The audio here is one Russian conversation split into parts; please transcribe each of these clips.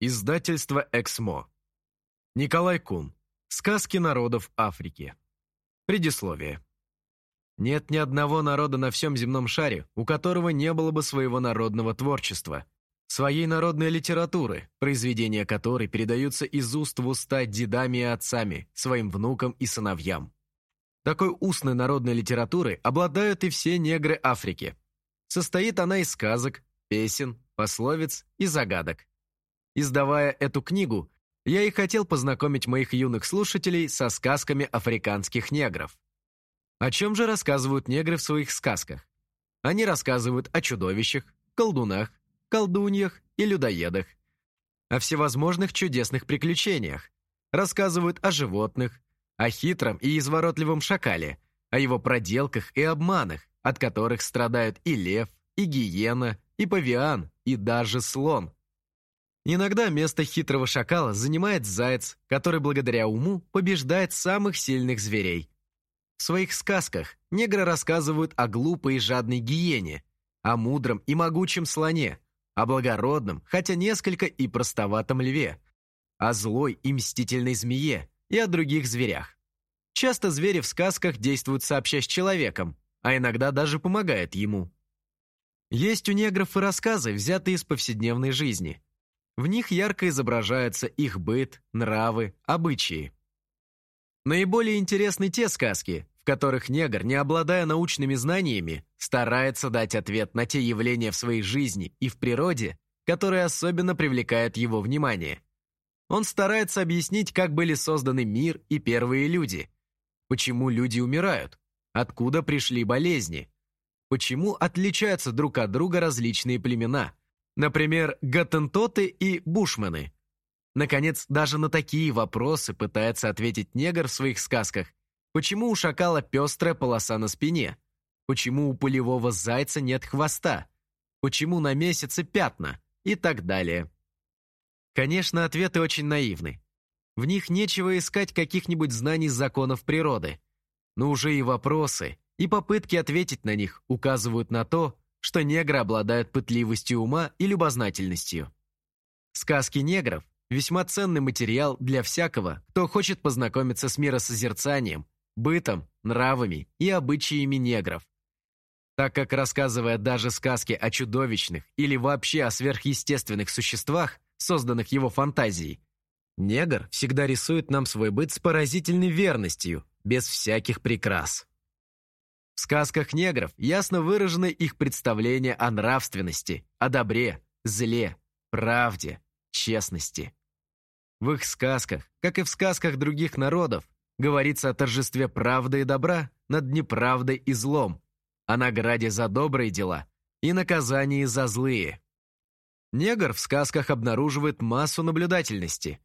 Издательство «Эксмо». Николай Кун. Сказки народов Африки. Предисловие. Нет ни одного народа на всем земном шаре, у которого не было бы своего народного творчества, своей народной литературы, произведения которой передаются из уст в уста дедами и отцами, своим внукам и сыновьям. Такой устной народной литературы обладают и все негры Африки. Состоит она из сказок, песен, пословиц и загадок. Издавая эту книгу, я и хотел познакомить моих юных слушателей со сказками африканских негров. О чем же рассказывают негры в своих сказках? Они рассказывают о чудовищах, колдунах, колдуньях и людоедах, о всевозможных чудесных приключениях, рассказывают о животных, о хитром и изворотливом шакале, о его проделках и обманах, от которых страдают и лев, и гиена, и павиан, и даже слон. Иногда место хитрого шакала занимает заяц, который благодаря уму побеждает самых сильных зверей. В своих сказках негры рассказывают о глупой и жадной гиене, о мудром и могучем слоне, о благородном, хотя несколько и простоватом льве, о злой и мстительной змее и о других зверях. Часто звери в сказках действуют сообща с человеком, а иногда даже помогают ему. Есть у негров и рассказы, взятые из повседневной жизни. В них ярко изображаются их быт, нравы, обычаи. Наиболее интересны те сказки, в которых негр, не обладая научными знаниями, старается дать ответ на те явления в своей жизни и в природе, которые особенно привлекают его внимание. Он старается объяснить, как были созданы мир и первые люди, почему люди умирают, откуда пришли болезни, почему отличаются друг от друга различные племена – Например, гаттентоты и бушмены. Наконец, даже на такие вопросы пытается ответить негр в своих сказках. Почему у шакала пестрая полоса на спине? Почему у полевого зайца нет хвоста? Почему на месяце пятна? И так далее. Конечно, ответы очень наивны. В них нечего искать каких-нибудь знаний законов природы. Но уже и вопросы, и попытки ответить на них указывают на то, что негры обладают пытливостью ума и любознательностью. Сказки негров – весьма ценный материал для всякого, кто хочет познакомиться с миросозерцанием, бытом, нравами и обычаями негров. Так как, рассказывая даже сказки о чудовищных или вообще о сверхъестественных существах, созданных его фантазией, негр всегда рисует нам свой быт с поразительной верностью, без всяких прикрас. В сказках негров ясно выражены их представления о нравственности, о добре, зле, правде, честности. В их сказках, как и в сказках других народов, говорится о торжестве правды и добра над неправдой и злом, о награде за добрые дела и наказании за злые. Негр в сказках обнаруживает массу наблюдательности,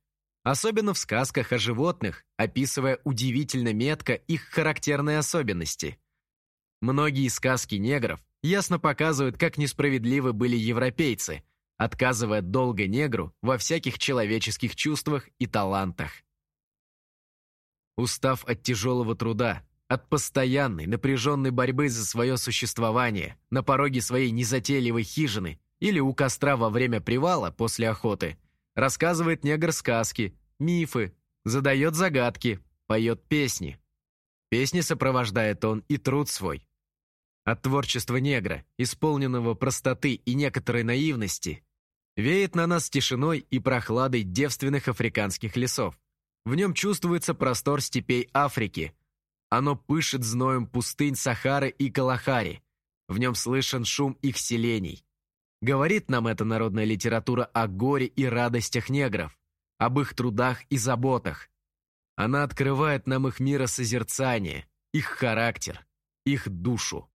особенно в сказках о животных, описывая удивительно метко их характерные особенности – Многие сказки негров ясно показывают, как несправедливы были европейцы, отказывая долго негру во всяких человеческих чувствах и талантах. Устав от тяжелого труда, от постоянной напряженной борьбы за свое существование на пороге своей незатейливой хижины или у костра во время привала после охоты, рассказывает негр сказки, мифы, задает загадки, поет песни. Песни сопровождает он и труд свой, от творчества негра, исполненного простоты и некоторой наивности, веет на нас тишиной и прохладой девственных африканских лесов. В нем чувствуется простор степей Африки. Оно пышет зноем пустынь Сахары и Калахари. В нем слышен шум их селений. Говорит нам эта народная литература о горе и радостях негров, об их трудах и заботах. Она открывает нам их миросозерцание, их характер, их душу.